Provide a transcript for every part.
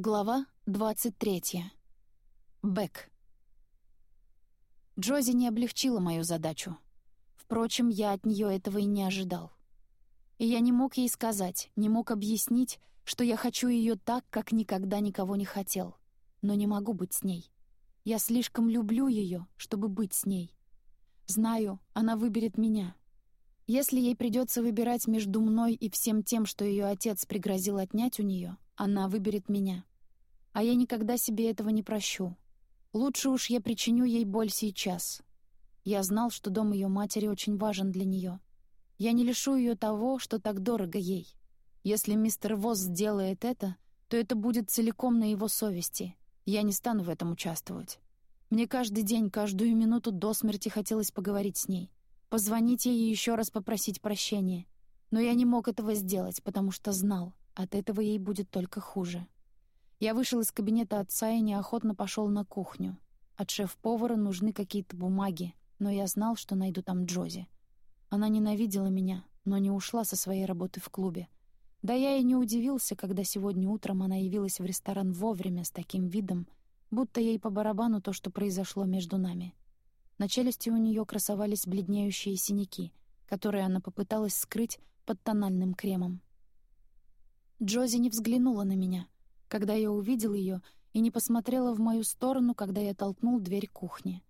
Глава 23. Бэк. Джози не облегчила мою задачу. Впрочем, я от нее этого и не ожидал. И я не мог ей сказать, не мог объяснить, что я хочу ее так, как никогда никого не хотел. Но не могу быть с ней. Я слишком люблю ее, чтобы быть с ней. Знаю, она выберет меня. Если ей придется выбирать между мной и всем тем, что ее отец пригрозил отнять у нее, она выберет меня. А я никогда себе этого не прощу. Лучше уж я причиню ей боль сейчас. Я знал, что дом ее матери очень важен для нее. Я не лишу ее того, что так дорого ей. Если мистер Восс сделает это, то это будет целиком на его совести. Я не стану в этом участвовать. Мне каждый день, каждую минуту до смерти хотелось поговорить с ней. Позвонить ей еще раз попросить прощения. Но я не мог этого сделать, потому что знал, от этого ей будет только хуже. Я вышел из кабинета отца и неохотно пошел на кухню. От шеф-повара нужны какие-то бумаги, но я знал, что найду там Джози. Она ненавидела меня, но не ушла со своей работы в клубе. Да я и не удивился, когда сегодня утром она явилась в ресторан вовремя с таким видом, будто ей по барабану то, что произошло между нами. На челюсти у нее красовались бледнеющие синяки, которые она попыталась скрыть под тональным кремом. Джози не взглянула на меня — когда я увидел ее и не посмотрела в мою сторону, когда я толкнул дверь кухни.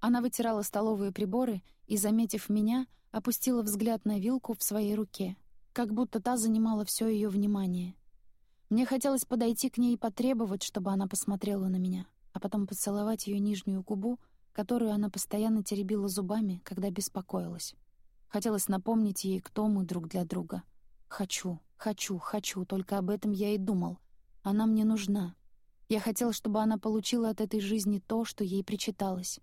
Она вытирала столовые приборы и, заметив меня, опустила взгляд на вилку в своей руке, как будто та занимала все ее внимание. Мне хотелось подойти к ней и потребовать, чтобы она посмотрела на меня, а потом поцеловать ее нижнюю губу, которую она постоянно теребила зубами, когда беспокоилась. Хотелось напомнить ей, кто мы друг для друга. «Хочу, хочу, хочу», только об этом я и думал, она мне нужна. Я хотел, чтобы она получила от этой жизни то, что ей причиталось.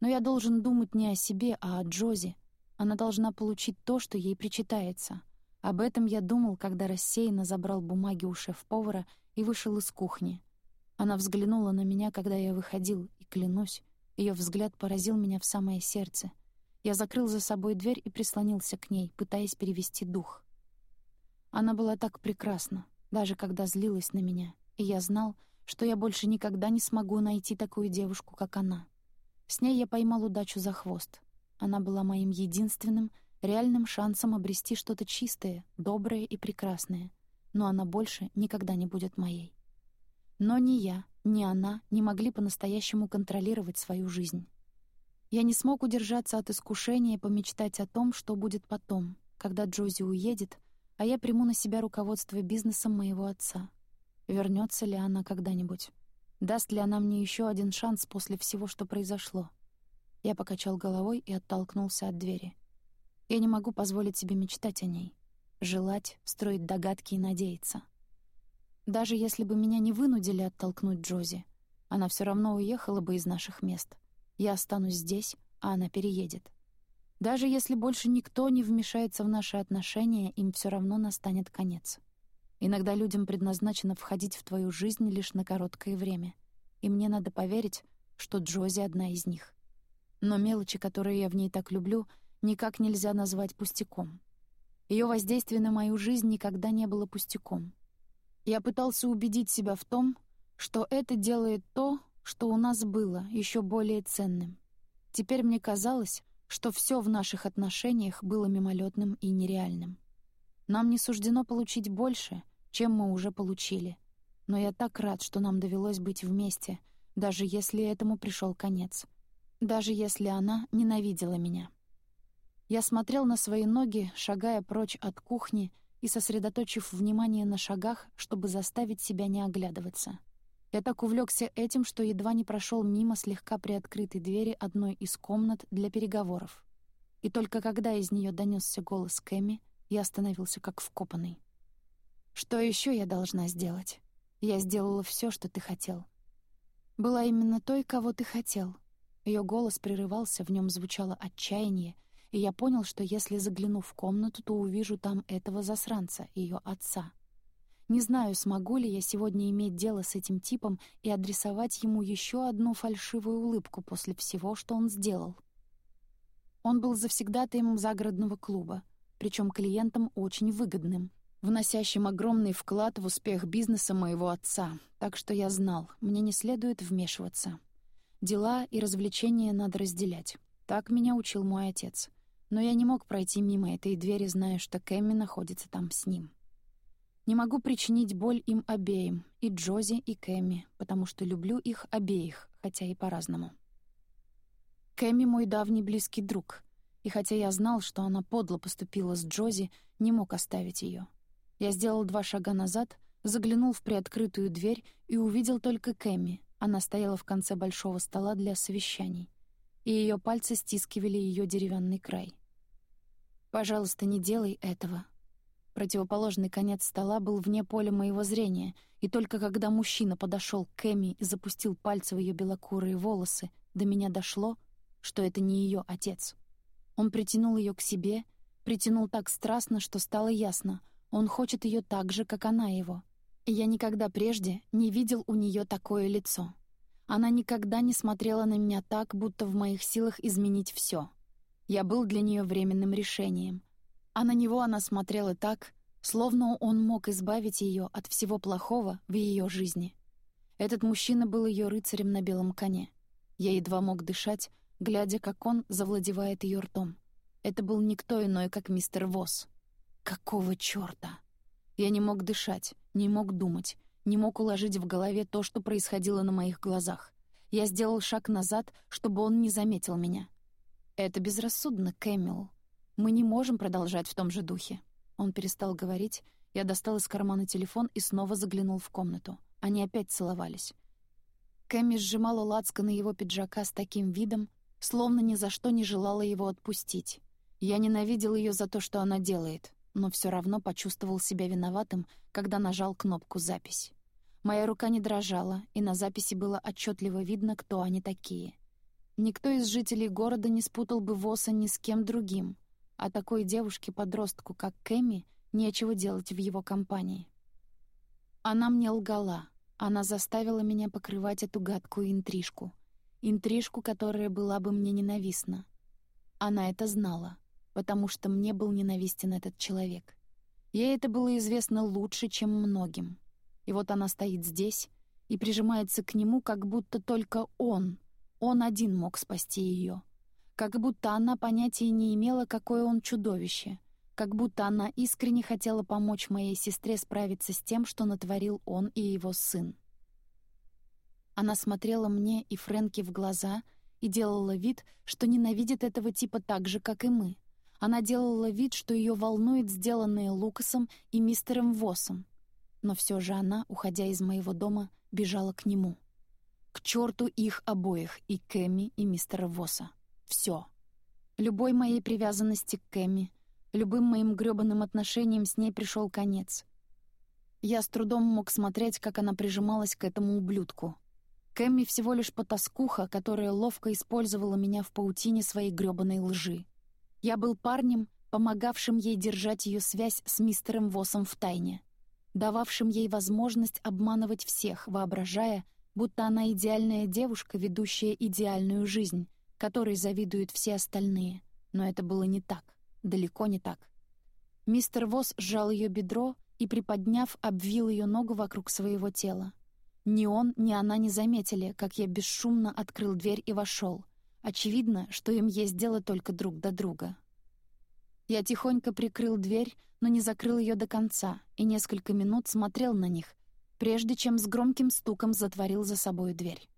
Но я должен думать не о себе, а о Джози. Она должна получить то, что ей причитается. Об этом я думал, когда рассеянно забрал бумаги у шеф-повара и вышел из кухни. Она взглянула на меня, когда я выходил, и, клянусь, ее взгляд поразил меня в самое сердце. Я закрыл за собой дверь и прислонился к ней, пытаясь перевести дух. Она была так прекрасна, даже когда злилась на меня, и я знал, что я больше никогда не смогу найти такую девушку, как она. С ней я поймал удачу за хвост. Она была моим единственным, реальным шансом обрести что-то чистое, доброе и прекрасное, но она больше никогда не будет моей. Но ни я, ни она не могли по-настоящему контролировать свою жизнь. Я не смог удержаться от искушения помечтать о том, что будет потом, когда Джози уедет, а я приму на себя руководство бизнесом моего отца. Вернется ли она когда-нибудь? Даст ли она мне еще один шанс после всего, что произошло? Я покачал головой и оттолкнулся от двери. Я не могу позволить себе мечтать о ней. Желать, строить догадки и надеяться. Даже если бы меня не вынудили оттолкнуть Джози, она все равно уехала бы из наших мест. Я останусь здесь, а она переедет. Даже если больше никто не вмешается в наши отношения, им все равно настанет конец. Иногда людям предназначено входить в твою жизнь лишь на короткое время. И мне надо поверить, что Джози одна из них. Но мелочи, которые я в ней так люблю, никак нельзя назвать пустяком. Ее воздействие на мою жизнь никогда не было пустяком. Я пытался убедить себя в том, что это делает то, что у нас было, еще более ценным. Теперь мне казалось, что все в наших отношениях было мимолетным и нереальным. Нам не суждено получить больше, чем мы уже получили. Но я так рад, что нам довелось быть вместе, даже если этому пришел конец. Даже если она ненавидела меня. Я смотрел на свои ноги, шагая прочь от кухни и сосредоточив внимание на шагах, чтобы заставить себя не оглядываться — я так увлекся этим, что едва не прошел мимо слегка приоткрытой двери одной из комнат для переговоров. И только когда из нее донесся голос Кэми, я остановился как вкопанный. «Что еще я должна сделать? Я сделала все, что ты хотел». «Была именно той, кого ты хотел». Ее голос прерывался, в нем звучало отчаяние, и я понял, что если загляну в комнату, то увижу там этого засранца, ее отца — не знаю, смогу ли я сегодня иметь дело с этим типом и адресовать ему еще одну фальшивую улыбку после всего, что он сделал. Он был завсегдатаем загородного клуба, причем клиентом очень выгодным. вносящим огромный вклад в успех бизнеса моего отца, так что я знал, мне не следует вмешиваться. Дела и развлечения надо разделять. Так меня учил мой отец. Но я не мог пройти мимо этой двери, зная, что Кэмми находится там с ним. Не могу причинить боль им обеим, и Джози, и Кэмми, потому что люблю их обеих, хотя и по-разному. Кэмми — мой давний близкий друг, и хотя я знал, что она подло поступила с Джози, не мог оставить ее. Я сделал два шага назад, заглянул в приоткрытую дверь и увидел только Кэмми. Она стояла в конце большого стола для совещаний, и ее пальцы стискивали ее деревянный край. «Пожалуйста, не делай этого», Противоположный конец стола был вне поля моего зрения, и только когда мужчина подошел к Кэми и запустил пальцы в ее белокурые волосы, до меня дошло, что это не ее отец. Он притянул ее к себе, притянул так страстно, что стало ясно, он хочет ее так же, как она его. И я никогда прежде не видел у нее такое лицо. Она никогда не смотрела на меня так, будто в моих силах изменить все. Я был для нее временным решением — а на него она смотрела так, словно он мог избавить ее от всего плохого в ее жизни. Этот мужчина был ее рыцарем на белом коне. Я едва мог дышать, глядя, как он завладевает ее ртом. Это был никто иной, как мистер Восс. Какого чёрта? Я не мог дышать, не мог думать, не мог уложить в голове то, что происходило на моих глазах. Я сделал шаг назад, чтобы он не заметил меня. «Это безрассудно, Кэмилл. Мы не можем продолжать в том же духе». Он перестал говорить, я достал из кармана телефон и снова заглянул в комнату. Они опять целовались. Кэмми сжимала на его пиджака с таким видом, словно ни за что не желала его отпустить. Я ненавидел ее за то, что она делает, но все равно почувствовал себя виноватым, когда нажал кнопку «Запись». Моя рука не дрожала, и на записи было отчетливо видно, кто они такие. Никто из жителей города не спутал бы Воса ни с кем другим а такой девушке-подростку, как Кэми, нечего делать в его компании. Она мне лгала. Она заставила меня покрывать эту гадкую интрижку. Интрижку, которая была бы мне ненавистна. Она это знала, потому что мне был ненавистен этот человек. Ей это было известно лучше, чем многим. И вот она стоит здесь и прижимается к нему, как будто только он, он один мог спасти ее как будто она понятия не имела, какое он чудовище, как будто она искренне хотела помочь моей сестре справиться с тем, что натворил он и его сын. Она смотрела мне и Фрэнки в глаза и делала вид, что ненавидит этого типа так же, как и мы. Она делала вид, что ее волнует сделанное Лукасом и мистером Восом. Но все же она, уходя из моего дома, бежала к нему. К черту их обоих, и Кэми, и мистера Воса все. Любой моей привязанности к Кэмми, любым моим грёбаным отношениям с ней пришел конец. Я с трудом мог смотреть, как она прижималась к этому ублюдку. Кэмми всего лишь потаскуха, которая ловко использовала меня в паутине своей грёбаной лжи. Я был парнем, помогавшим ей держать ее связь с мистером Восом в тайне, дававшим ей возможность обманывать всех, воображая, будто она идеальная девушка, ведущая идеальную жизнь, которой завидуют все остальные. Но это было не так, далеко не так. Мистер Восс сжал ее бедро и, приподняв, обвил ее ногу вокруг своего тела. Ни он, ни она не заметили, как я бесшумно открыл дверь и вошел. Очевидно, что им есть дело только друг до друга. Я тихонько прикрыл дверь, но не закрыл ее до конца, и несколько минут смотрел на них, прежде чем с громким стуком затворил за собой дверь.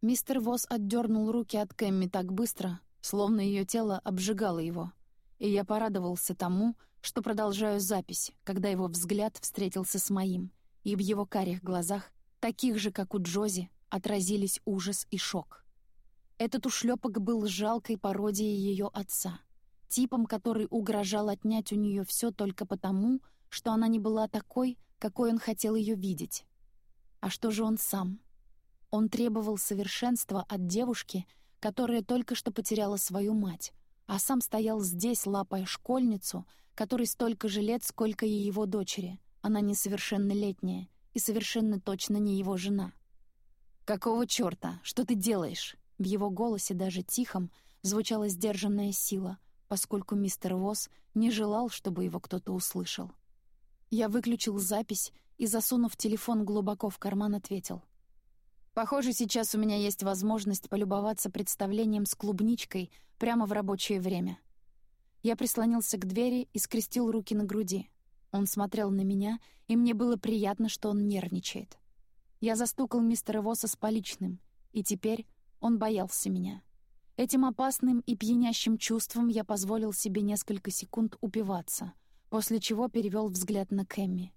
Мистер Восс отдернул руки от Кэмми так быстро, словно ее тело обжигало его. И я порадовался тому, что продолжаю запись, когда его взгляд встретился с моим, и в его карих глазах, таких же, как у Джози, отразились ужас и шок. Этот ушлепок был жалкой пародией ее отца, типом, который угрожал отнять у нее все только потому, что она не была такой, какой он хотел ее видеть. А что же он сам? Он требовал совершенства от девушки, которая только что потеряла свою мать, а сам стоял здесь, лапая школьницу, которой столько же лет, сколько и его дочери. Она несовершеннолетняя и совершенно точно не его жена. «Какого чёрта? Что ты делаешь?» В его голосе, даже тихом, звучала сдержанная сила, поскольку мистер Восс не желал, чтобы его кто-то услышал. Я выключил запись и, засунув телефон глубоко в карман, ответил. «Похоже, сейчас у меня есть возможность полюбоваться представлением с клубничкой прямо в рабочее время». Я прислонился к двери и скрестил руки на груди. Он смотрел на меня, и мне было приятно, что он нервничает. Я застукал мистера Восса с поличным, и теперь он боялся меня. Этим опасным и пьянящим чувством я позволил себе несколько секунд упиваться, после чего перевел взгляд на Кэмми.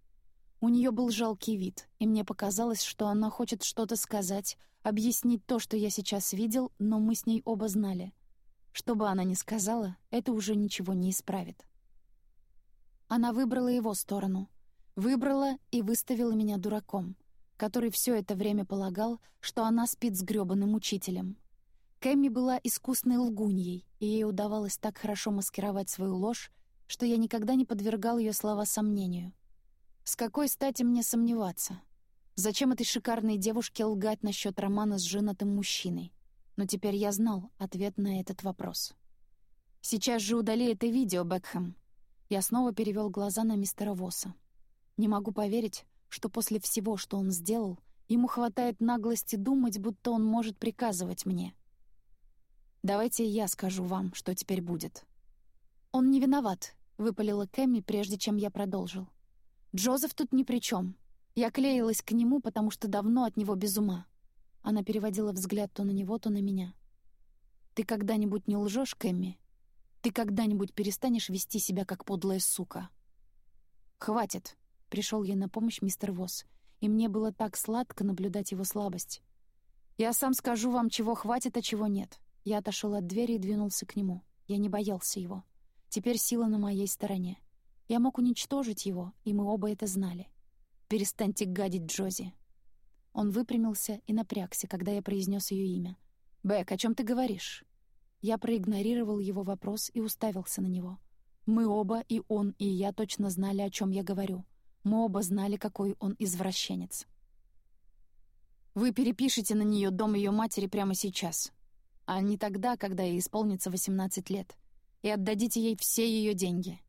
У нее был жалкий вид, и мне показалось, что она хочет что-то сказать, объяснить то, что я сейчас видел, но мы с ней оба знали. Что бы она ни сказала, это уже ничего не исправит. Она выбрала его сторону. Выбрала и выставила меня дураком, который все это время полагал, что она спит с грёбаным учителем. Кэмми была искусной лгуньей, и ей удавалось так хорошо маскировать свою ложь, что я никогда не подвергал ее слова сомнению. С какой стати мне сомневаться? Зачем этой шикарной девушке лгать насчет романа с женатым мужчиной? Но теперь я знал ответ на этот вопрос. «Сейчас же удали это видео, Бекхэм». Я снова перевел глаза на мистера Восса. Не могу поверить, что после всего, что он сделал, ему хватает наглости думать, будто он может приказывать мне. «Давайте я скажу вам, что теперь будет». «Он не виноват», выпалила Кэмми, прежде чем я продолжил. «Джозеф тут ни при чем. Я клеилась к нему, потому что давно от него без ума». Она переводила взгляд то на него, то на меня. «Ты когда-нибудь не лжешь, Кэмми? Ты когда-нибудь перестанешь вести себя как подлая сука?» «Хватит», — пришел ей на помощь мистер Восс, и мне было так сладко наблюдать его слабость. «Я сам скажу вам, чего хватит, а чего нет». Я отошел от двери и двинулся к нему. Я не боялся его. Теперь сила на моей стороне. Я мог уничтожить его, и мы оба это знали. «Перестаньте гадить, Джози!» Он выпрямился и напрягся, когда я произнес ее имя. «Бэк, о чем ты говоришь?» Я проигнорировал его вопрос и уставился на него. Мы оба, и он, и я точно знали, о чем я говорю. Мы оба знали, какой он извращенец. Вы перепишете на нее дом ее матери прямо сейчас, а не тогда, когда ей исполнится 18 лет и отдадите ей все ее деньги».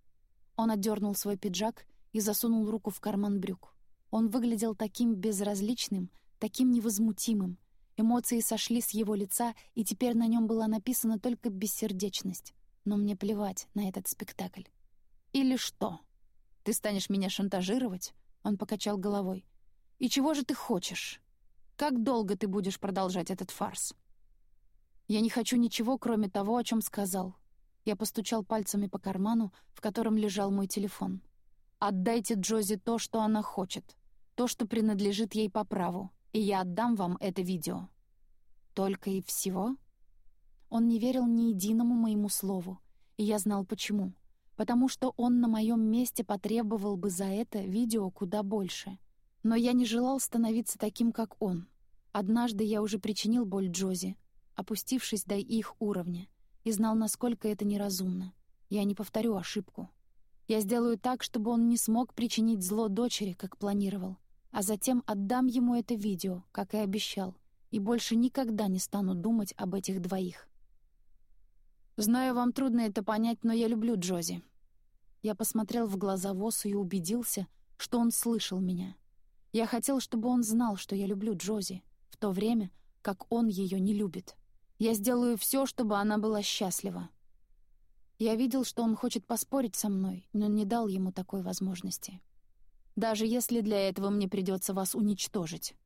Он отдернул свой пиджак и засунул руку в карман брюк. Он выглядел таким безразличным, таким невозмутимым. Эмоции сошли с его лица, и теперь на нем была написана только бессердечность. Но мне плевать на этот спектакль. «Или что? Ты станешь меня шантажировать?» Он покачал головой. «И чего же ты хочешь? Как долго ты будешь продолжать этот фарс?» «Я не хочу ничего, кроме того, о чем сказал. Я постучал пальцами по карману, в котором лежал мой телефон. «Отдайте Джози то, что она хочет, то, что принадлежит ей по праву, и я отдам вам это видео». «Только и всего?» Он не верил ни единому моему слову, и я знал почему. Потому что он на моем месте потребовал бы за это видео куда больше. Но я не желал становиться таким, как он. Однажды я уже причинил боль Джози, опустившись до их уровня и знал, насколько это неразумно. Я не повторю ошибку. Я сделаю так, чтобы он не смог причинить зло дочери, как планировал, а затем отдам ему это видео, как и обещал, и больше никогда не стану думать об этих двоих. «Знаю, вам трудно это понять, но я люблю Джози». Я посмотрел в глаза Восу и убедился, что он слышал меня. Я хотел, чтобы он знал, что я люблю Джози, в то время, как он ее не любит. Я сделаю все, чтобы она была счастлива. Я видел, что он хочет поспорить со мной, но не дал ему такой возможности. Даже если для этого мне придется вас уничтожить.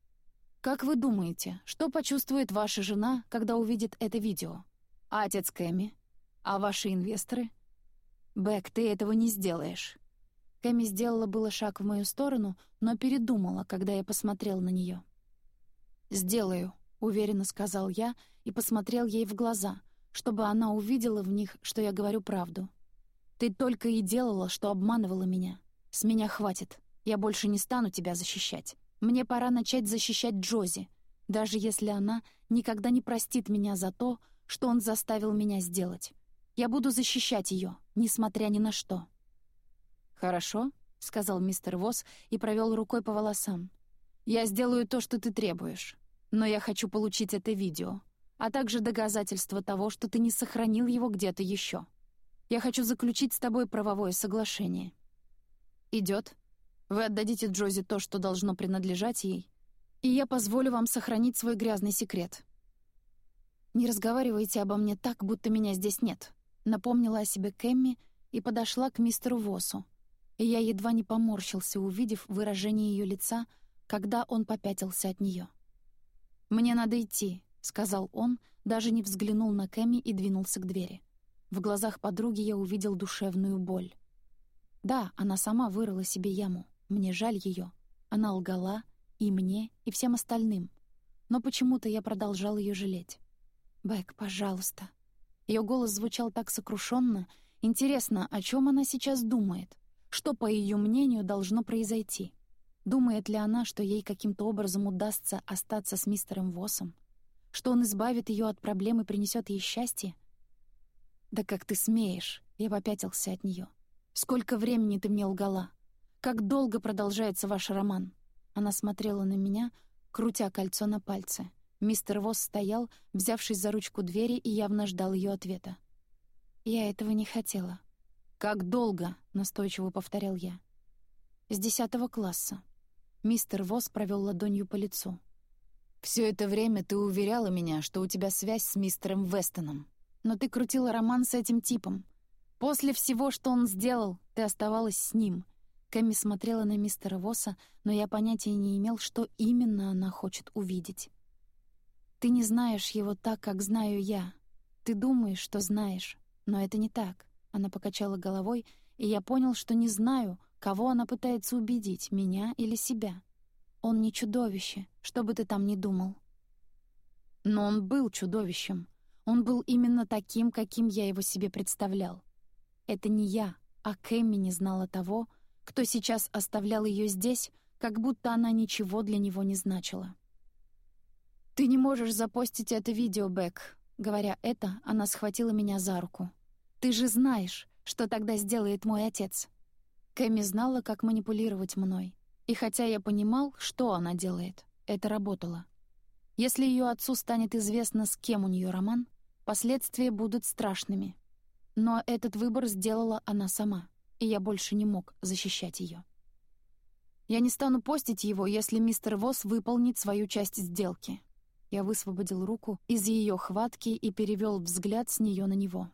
Как вы думаете, что почувствует ваша жена, когда увидит это видео? Отец Кэми? А ваши инвесторы? Бэк, ты этого не сделаешь. Кэми сделала было шаг в мою сторону, но передумала, когда я посмотрел на нее. «Сделаю», — уверенно сказал я и посмотрел ей в глаза, чтобы она увидела в них, что я говорю правду. «Ты только и делала, что обманывала меня. С меня хватит. Я больше не стану тебя защищать. Мне пора начать защищать Джози, даже если она никогда не простит меня за то, что он заставил меня сделать. Я буду защищать ее, несмотря ни на что». «Хорошо», — сказал мистер Восс и провел рукой по волосам. «Я сделаю то, что ты требуешь. Но я хочу получить это видео, а также доказательство того, что ты не сохранил его где-то еще. Я хочу заключить с тобой правовое соглашение». «Идет». Вы отдадите Джози то, что должно принадлежать ей, и я позволю вам сохранить свой грязный секрет. Не разговаривайте обо мне так, будто меня здесь нет», — напомнила о себе Кэмми и подошла к мистеру Восу. И я едва не поморщился, увидев выражение ее лица, когда он попятился от нее. «Мне надо идти», — сказал он, даже не взглянул на Кэми и двинулся к двери. В глазах подруги я увидел душевную боль. Да, она сама вырыла себе яму. Мне жаль ее. Она лгала и мне, и всем остальным. Но почему-то я продолжал ее жалеть. «Бэк, пожалуйста». Ее голос звучал так сокрушенно. Интересно, о чем она сейчас думает? Что, по ее мнению, должно произойти? Думает ли она, что ей каким-то образом удастся остаться с мистером Восом? Что он избавит ее от проблем и принесет ей счастье? «Да как ты смеешь?» — я попятился от нее. «Сколько времени ты мне лгала? Как долго продолжается ваш роман?» Она смотрела на меня, крутя кольцо на пальце. Мистер Восс стоял, взявшись за ручку двери, и явно ждал ее ответа. «Я этого не хотела». «Как долго?» — настойчиво повторял я. «С десятого класса». Мистер Восс провел ладонью по лицу. «Все это время ты уверяла меня, что у тебя связь с мистером Вестоном. Но ты крутила роман с этим типом. После всего, что он сделал, ты оставалась с ним». Кэмми смотрела на мистера Восса, но я понятия не имел, что именно она хочет увидеть. «Ты не знаешь его так, как знаю я. Ты думаешь, что знаешь, но это не так». Она покачала головой, и я понял, что не знаю, кого она пытается убедить, меня или себя. Он не чудовище, что бы ты там ни думал. Но он был чудовищем. Он был именно таким, каким я его себе представлял. Это не я, а Кэмми не знала того, кто сейчас оставлял ее здесь, как будто она ничего для него не значила. «Ты не можешь запостить это видео, Бэк». Говоря это, она схватила меня за руку. «Ты же знаешь, что тогда сделает мой отец». Кэми знала, как манипулировать мной. И хотя я понимал, что она делает, это работало. Если ее отцу станет известно, с кем у нее роман, последствия будут страшными. Но этот выбор сделала она сама, и я больше не мог защищать ее. Я не стану постить его, если мистер Восс выполнит свою часть сделки. Я высвободил руку из ее хватки и перевел взгляд с нее на него.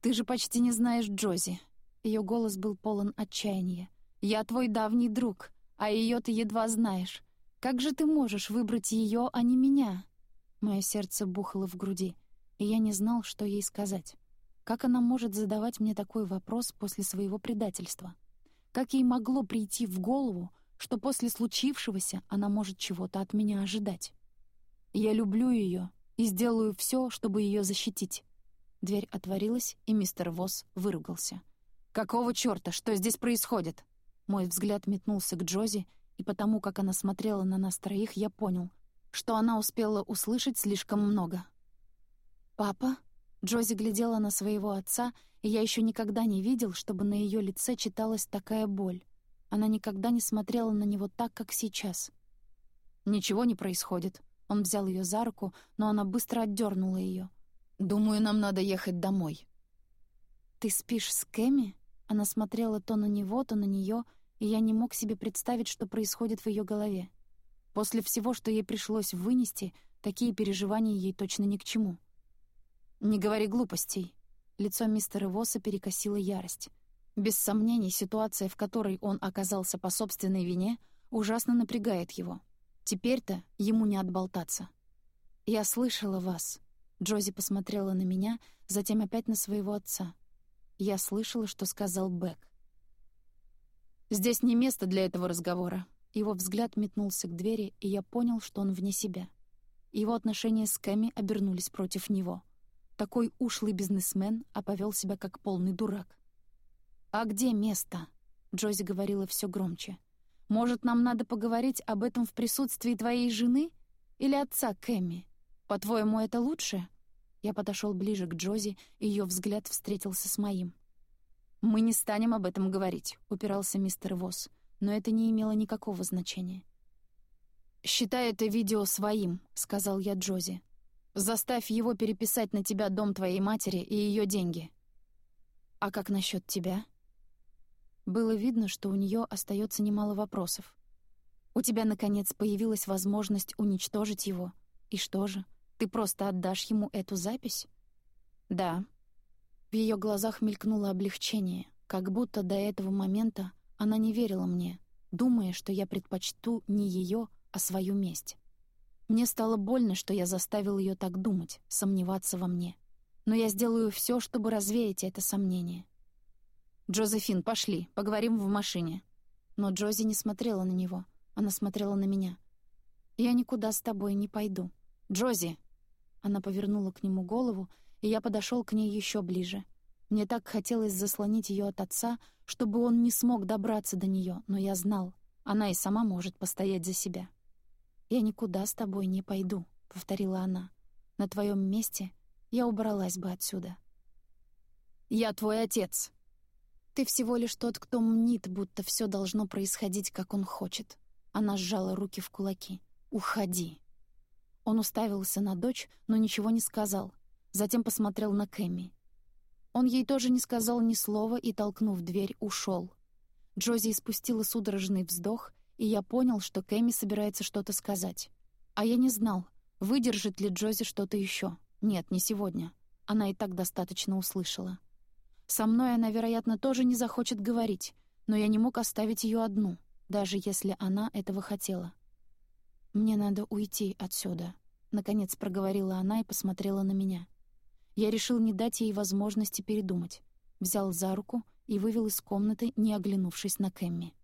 «Ты же почти не знаешь Джози». Ее голос был полон отчаяния. «Я твой давний друг, а ее ты едва знаешь. Как же ты можешь выбрать ее, а не меня?» Мое сердце бухало в груди, и я не знал, что ей сказать. Как она может задавать мне такой вопрос после своего предательства? Как ей могло прийти в голову, что после случившегося она может чего-то от меня ожидать? Я люблю ее и сделаю все, чтобы ее защитить». Дверь отворилась, и мистер Восс выругался. «Какого чёрта? Что здесь происходит?» Мой взгляд метнулся к Джози, и потому, как она смотрела на нас троих, я понял, что она успела услышать слишком много. «Папа?» Джози глядела на своего отца, и я еще никогда не видел, чтобы на ее лице читалась такая боль. Она никогда не смотрела на него так, как сейчас. «Ничего не происходит», он взял ее за руку, но она быстро отдернула ее. «Думаю, нам надо ехать домой». «Ты спишь с Кэми?» Она смотрела то на него, то на нее, и я не мог себе представить, что происходит в ее голове. После всего, что ей пришлось вынести, такие переживания ей точно ни к чему. «Не говори глупостей». Лицо мистера Восса перекосило ярость. Без сомнений, ситуация, в которой он оказался по собственной вине, ужасно напрягает его. Теперь-то ему не отболтаться. «Я слышала вас». Джози посмотрела на меня, затем опять на своего отца. Я слышала, что сказал Бэк. «Здесь не место для этого разговора». Его взгляд метнулся к двери, и я понял, что он вне себя. Его отношения с Кэми обернулись против него. Такой ушлый бизнесмен, а повел себя как полный дурак. «А где место?» — Джози говорила все громче. Может, нам надо поговорить об этом в присутствии твоей жены или отца Кэмми? По-твоему, это лучше?» Я подошел ближе к Джози, и ее взгляд встретился с моим. «Мы не станем об этом говорить», — упирался мистер Восс, но это не имело никакого значения. «Считай это видео своим», — сказал я Джози. «Заставь его переписать на тебя дом твоей матери и ее деньги». «А как насчет тебя?» Было видно, что у нее остается немало вопросов. «У тебя, наконец, появилась возможность уничтожить его. И что же, ты просто отдашь ему эту запись?» «Да». В ее глазах мелькнуло облегчение, как будто до этого момента она не верила мне, думая, что я предпочту не ее, а свою месть. Мне стало больно, что я заставил ее так думать, сомневаться во мне. Но я сделаю все, чтобы развеять это сомнение. «Джозефин, пошли, поговорим в машине». Но Джози не смотрела на него, она смотрела на меня. «Я никуда с тобой не пойду». «Джози!» Она повернула к нему голову, и я подошел к ней еще ближе — мне так хотелось заслонить ее от отца, чтобы он не смог добраться до нее, но я знал, она и сама может постоять за себя. «Я никуда с тобой не пойду», — повторила она. «На твоем месте я убралась бы отсюда». «Я твой отец». «Ты всего лишь тот, кто мнит, будто все должно происходить, как он хочет». Она сжала руки в кулаки. «Уходи». Он уставился на дочь, но ничего не сказал. Затем посмотрел на Кэмми. Он ей тоже не сказал ни слова и, толкнув дверь, ушел. Джози испустила судорожный вздох, и я понял, что Кэми собирается что-то сказать. А я не знал, выдержит ли Джози что-то еще. Нет, не сегодня. Она и так достаточно услышала. Со мной она, вероятно, тоже не захочет говорить, но я не мог оставить ее одну, даже если она этого хотела. «Мне надо уйти отсюда», — наконец проговорила она и посмотрела на меня. Я решил не дать ей возможности передумать. Взял за руку и вывел из комнаты, не оглянувшись на Кэмми.